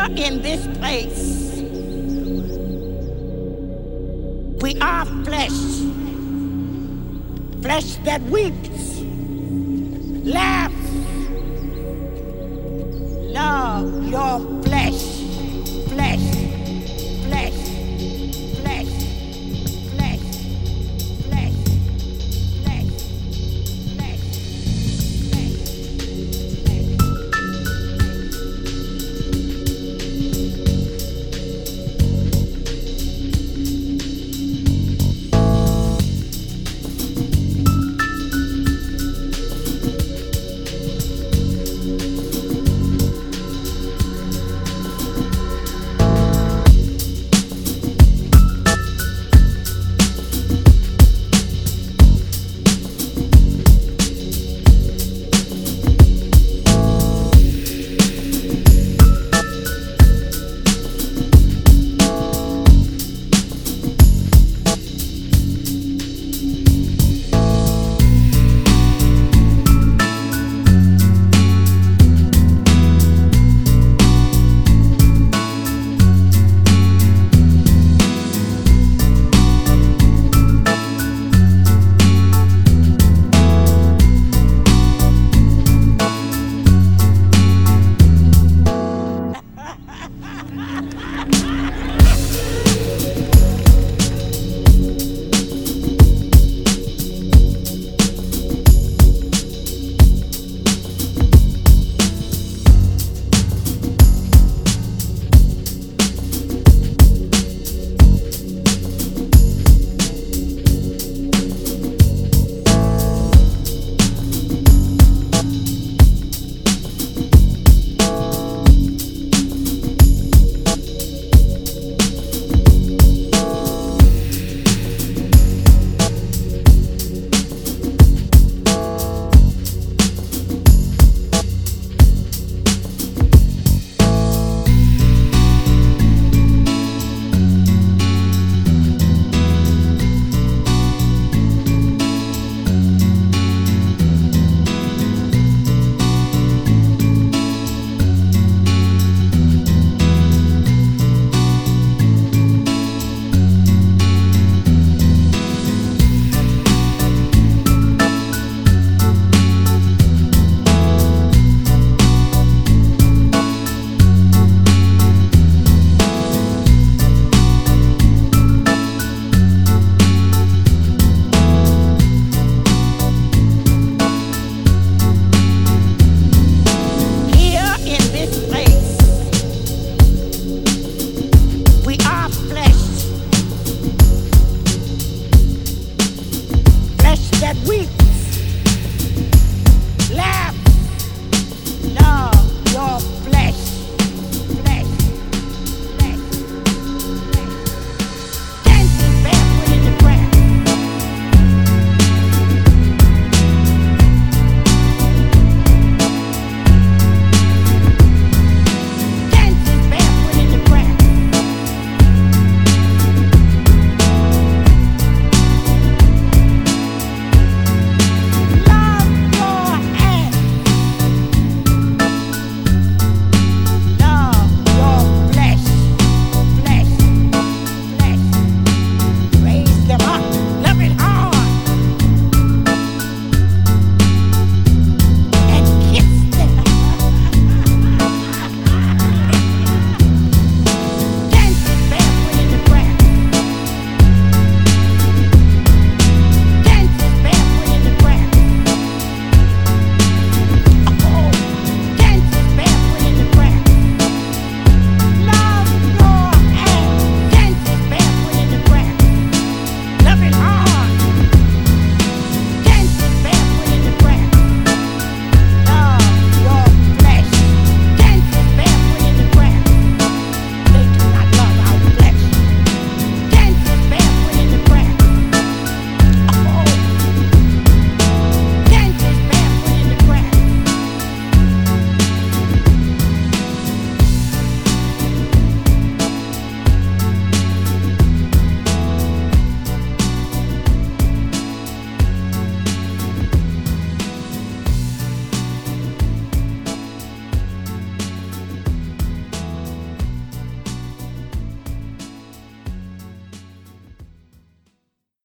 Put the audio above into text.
are in this place. We are flesh. Flesh that weeps, laughs, love your